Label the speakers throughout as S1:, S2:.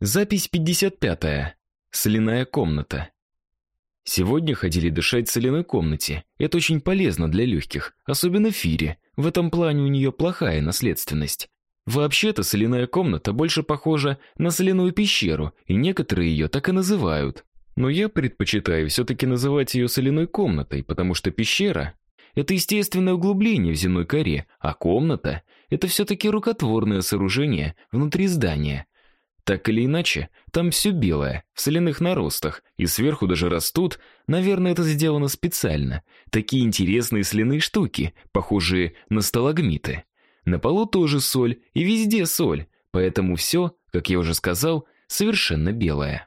S1: Запись 55. Соляная комната. Сегодня ходили дышать в соляной комнате. Это очень полезно для легких, особенно Фире. В этом плане у нее плохая наследственность. Вообще-то соляная комната больше похожа на соляную пещеру, и некоторые ее так и называют. Но я предпочитаю все-таки называть ее соляной комнатой, потому что пещера это естественное углубление в земной коре, а комната это все-таки рукотворное сооружение внутри здания. Так или иначе, там все белое, в соляных наростах, и сверху даже растут, наверное, это сделано специально. Такие интересные соляные штуки, похожие на сталагмиты. На полу тоже соль, и везде соль, поэтому все, как я уже сказал, совершенно белое.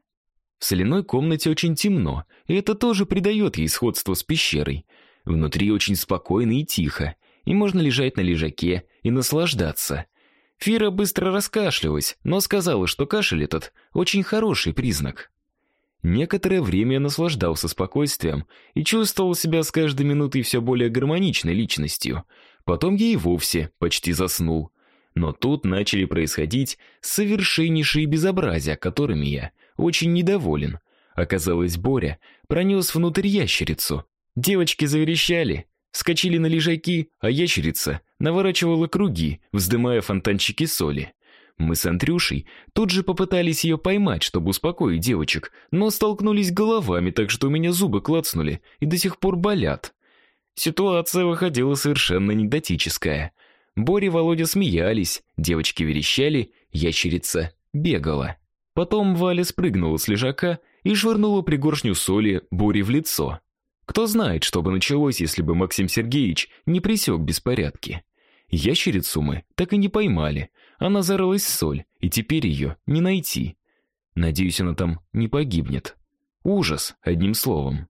S1: В соляной комнате очень темно, и это тоже придает ей сходство с пещерой. Внутри очень спокойно и тихо, и можно лежать на лежаке и наслаждаться – Фира быстро раскашлялась, но сказала, что кашель этот очень хороший признак. Некоторое время я наслаждался спокойствием и чувствовал себя с каждой минутой все более гармоничной личностью. Потом я и вовсе почти заснул. Но тут начали происходить совершеннейшие безобразия, которыми я очень недоволен. Оказалось, Боря пронес внутрь ящерицу. Девочки заверещали, Скочили на лежаки, а ящерица наворачивала круги, вздымая фонтанчики соли. Мы с Андрюшей тут же попытались ее поймать, чтобы успокоить девочек, но столкнулись головами, так что у меня зубы клацнули и до сих пор болят. Ситуация выходила совершенно недотическая. Боря и Володя смеялись, девочки верещали, ящерица бегала. Потом Валя спрыгнула с лежака и швырнула пригоршню соли Боре в лицо. Кто знает, что бы началось, если бы Максим Сергеевич не пресек беспорядки. Ящерицу мы так и не поймали. Она зарылась в соль, и теперь ее не найти. Надеюсь, она там не погибнет. Ужас, одним словом.